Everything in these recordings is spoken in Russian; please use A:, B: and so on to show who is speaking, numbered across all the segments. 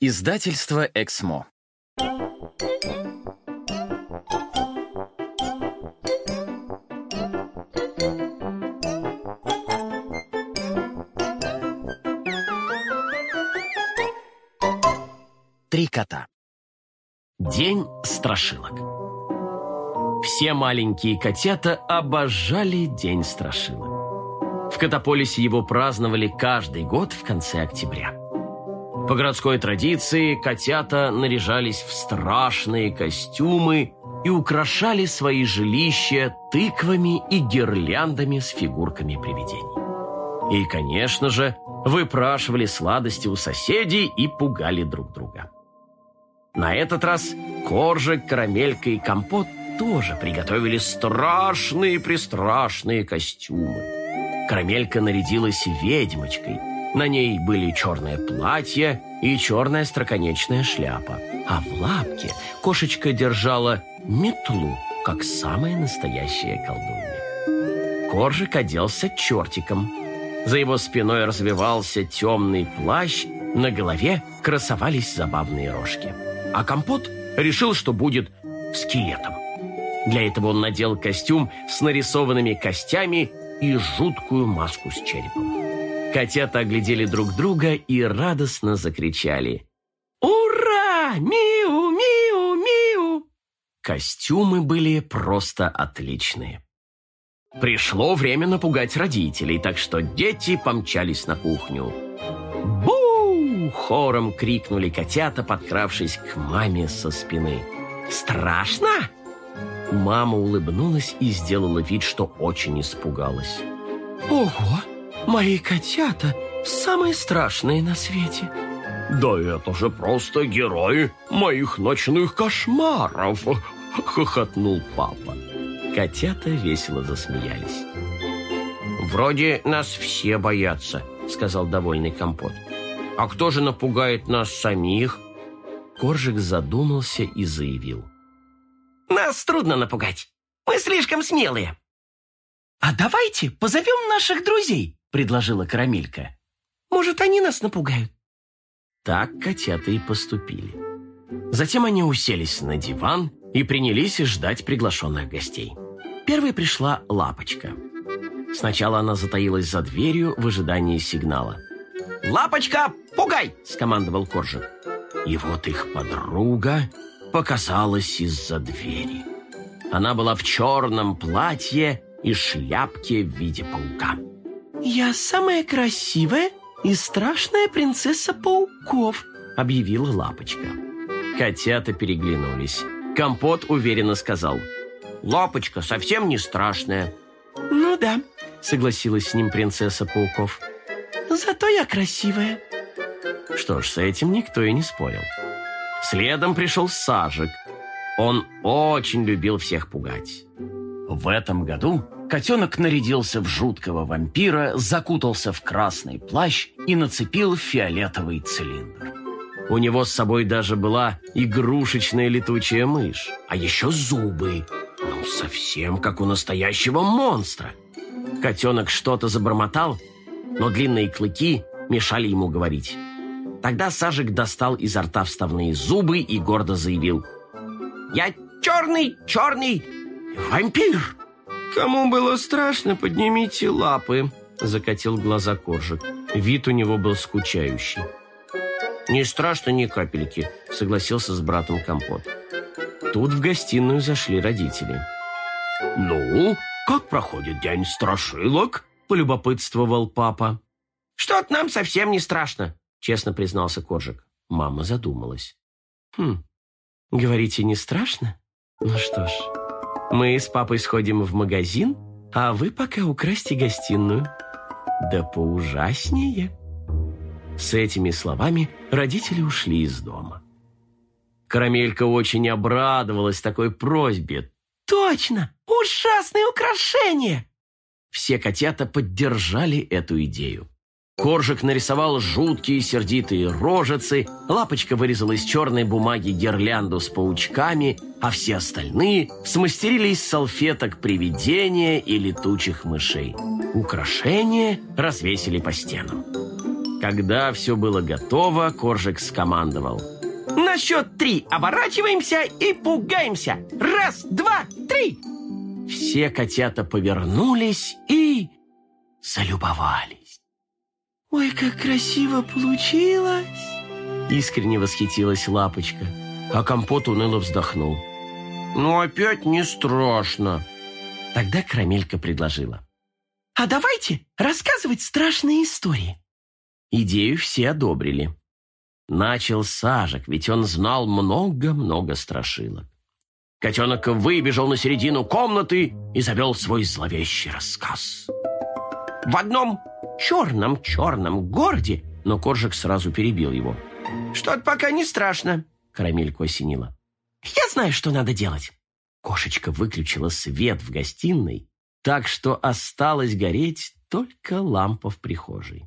A: Издательство «Эксмо». Три кота.
B: День страшилок. Все маленькие котята обожали День страшилок. В Катаполисе его праздновали каждый год в конце октября. По городской традиции котята наряжались в страшные костюмы и украшали свои жилища тыквами и гирляндами с фигурками привидений. И, конечно же, выпрашивали сладости у соседей и пугали друг друга. На этот раз Коржик, Карамелька и Компот тоже приготовили страшные-престрашные костюмы. Карамелька нарядилась ведьмочкой. На ней были черное платье и черная строконечная шляпа. А в лапке кошечка держала метлу, как самая настоящая колдунья. Коржик оделся чертиком. За его спиной развивался темный плащ, на голове красовались забавные рожки а компот решил, что будет скелетом. Для этого он надел костюм с нарисованными костями и жуткую маску с черепом. Котята оглядели друг друга и радостно закричали. «Ура! Миу, миу, миу!» Костюмы были просто отличные. Пришло время напугать родителей, так что дети помчались на кухню. «Бу!» хором крикнули котята, подкравшись к маме со спины. «Страшно?» Мама улыбнулась и сделала вид, что очень испугалась. «Ого! Мои котята самые страшные на свете!» «Да это же просто герои моих ночных кошмаров!» — хохотнул папа. Котята весело засмеялись. «Вроде нас все боятся», — сказал довольный компот. А кто же напугает нас самих? Коржик задумался и заявил. Нас трудно напугать. Мы слишком смелые. А давайте позовем наших друзей, предложила Карамелька. Может, они нас напугают? Так котята и поступили. Затем они уселись на диван и принялись ждать приглашенных гостей. Первой пришла Лапочка. Сначала она затаилась за дверью в ожидании сигнала. «Лапочка, пугай!» – скомандовал Коржик. И вот их подруга показалась из-за двери. Она была в черном платье и шляпке в виде паука. «Я самая красивая и страшная принцесса пауков», – объявила Лапочка. Котята переглянулись. Компот уверенно сказал. «Лапочка совсем не страшная». «Ну да», – согласилась с ним принцесса пауков. Зато я красивая. Что ж, с этим никто и не спорил. Следом пришел Сажик. Он очень любил всех пугать. В этом году котенок нарядился в жуткого вампира, закутался в красный плащ и нацепил фиолетовый цилиндр. У него с собой даже была игрушечная летучая мышь, а еще зубы. Ну, совсем как у настоящего монстра. Котенок что-то забормотал, но длинные клыки мешали ему говорить. Тогда Сажик достал изо рта вставные зубы и гордо заявил. «Я черный, черный вампир!» «Кому было страшно, поднимите лапы!» Закатил глаза Коржик. Вид у него был скучающий. «Не страшно ни капельки», — согласился с братом Компот. Тут в гостиную зашли родители. «Ну, как проходит день страшилок?» — полюбопытствовал папа. «Что-то нам совсем не страшно», — честно признался Коржик. Мама задумалась. «Хм, говорите, не страшно? Ну что ж, мы с папой сходим в магазин, а вы пока украсьте гостиную. Да поужаснее». С этими словами родители ушли из дома. Карамелька очень обрадовалась такой просьбе. «Точно! Ужасное украшение!» Все котята поддержали эту идею. Коржик нарисовал жуткие сердитые рожицы, Лапочка вырезала из черной бумаги гирлянду с паучками, а все остальные смастерили из салфеток привидения и летучих мышей. Украшения развесили по стенам. Когда все было готово, Коржик скомандовал.
C: На счет три оборачиваемся и пугаемся. Раз, два, три.
B: Все котята повернулись и залюбовались.
C: Ой, как красиво получилось!
B: Искренне восхитилась Лапочка, а компот уныло вздохнул. Ну, опять не страшно. Тогда Карамелька предложила.
C: А давайте рассказывать страшные истории.
B: Идею все одобрили. Начал Сажик, ведь он знал много-много страшилок. Котенок выбежал на середину комнаты и завел свой зловещий рассказ. В одном черном-черном городе, но Коржик сразу перебил его.
C: Что-то пока не страшно,
B: Карамельку осенила.
C: Я знаю, что надо делать.
B: Кошечка выключила свет в гостиной, так что осталось гореть только лампа в прихожей.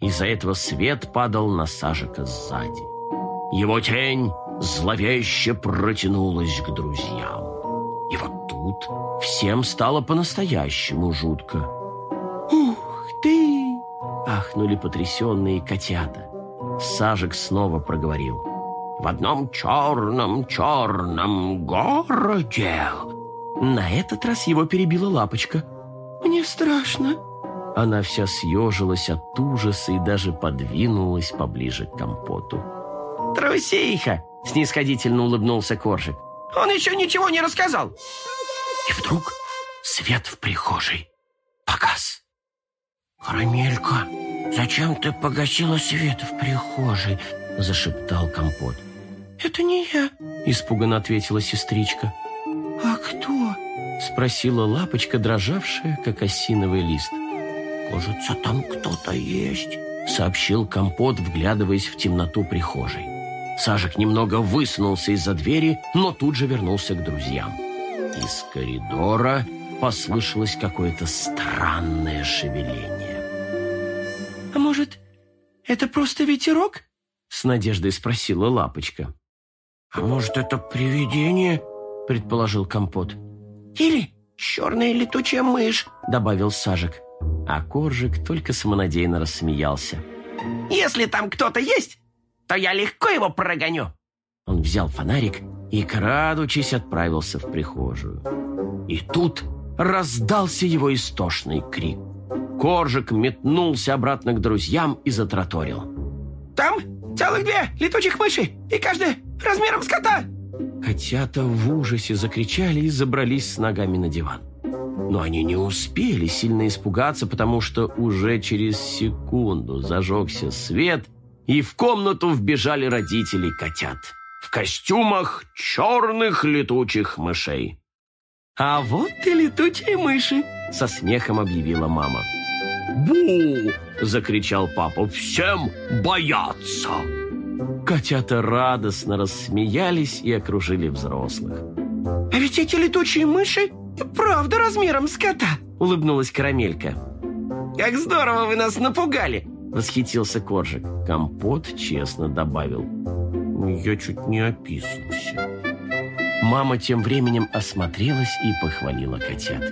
B: Из-за этого свет падал на Сажика сзади. Его тень зловеще протянулась к друзьям. И вот тут всем стало по-настоящему жутко. Ахнули потрясенные котята. Сажик снова проговорил. «В одном черном-черном городе...» На этот раз его перебила лапочка.
C: «Мне страшно!»
B: Она вся съежилась от ужаса и даже подвинулась поближе к компоту.
C: «Трусиха!» — снисходительно улыбнулся Коржик. «Он еще ничего не рассказал!»
B: И вдруг свет в прихожей погас.
C: «Карамелька, зачем ты погасила свет в прихожей?» — зашептал компот.
B: «Это не я», — испуганно ответила сестричка.
C: «А кто?»
B: — спросила лапочка, дрожавшая, как осиновый лист.
C: «Кажется, там кто-то есть», —
B: сообщил компот, вглядываясь в темноту прихожей. Сажик немного высунулся из-за двери, но тут же вернулся к друзьям. Из коридора послышалось какое-то странное шевеление.
C: «А может, это просто ветерок?»
B: — с надеждой спросила Лапочка.
C: «А может, это привидение?» — предположил Компот. «Или черная летучая мышь», — добавил Сажик.
B: А Коржик только самонадеянно рассмеялся.
C: «Если там кто-то есть, то я легко его прогоню».
B: Он взял фонарик и, крадучись, отправился в прихожую. И тут раздался его истошный крик. Коржик метнулся обратно к друзьям и затраторил.
C: «Там целых две летучих мыши, и каждая размером с кота!»
B: Котята в ужасе закричали и забрались с ногами на диван. Но они не успели сильно испугаться, потому что уже через секунду зажегся свет, и в комнату вбежали родители котят в костюмах черных летучих мышей.
C: «А вот и летучие мыши!»
B: — со смехом объявила мама. «Бу!» — закричал папа. «Всем бояться!» Котята радостно рассмеялись и окружили взрослых.
C: «А ведь эти летучие мыши правда размером с кота!» — улыбнулась Карамелька. «Как здорово вы нас напугали!» — восхитился Коржик.
B: Компот честно добавил. «Я чуть не описался». Мама тем временем осмотрелась и похвалила котят.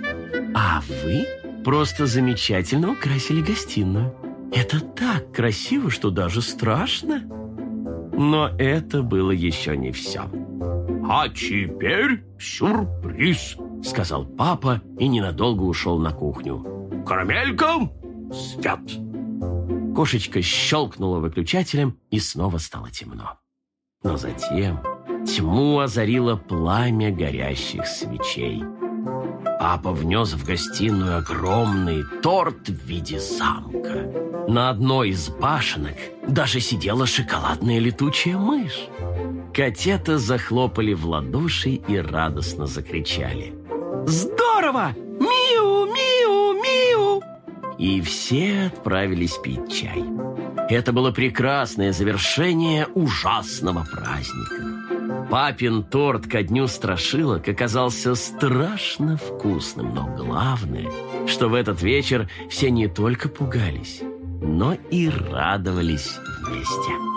B: «А вы просто замечательно украсили гостиную. Это так красиво, что даже страшно». Но это было еще не все. «А теперь сюрприз», — сказал папа и ненадолго ушел на кухню. «Карамелька, свет!» Кошечка щелкнула выключателем, и снова стало темно. Но затем тьму озарило пламя горящих свечей. Папа внес в гостиную огромный торт в виде замка. На одной из башенок даже сидела шоколадная летучая мышь. Котята захлопали в ладоши и радостно закричали.
C: «Здорово! Миу, миу, миу!»
B: И все отправились пить чай. Это было прекрасное завершение ужасного праздника. Папин торт ко дню страшилок оказался страшно вкусным, но главное, что в этот вечер все не только пугались, но и радовались вместе.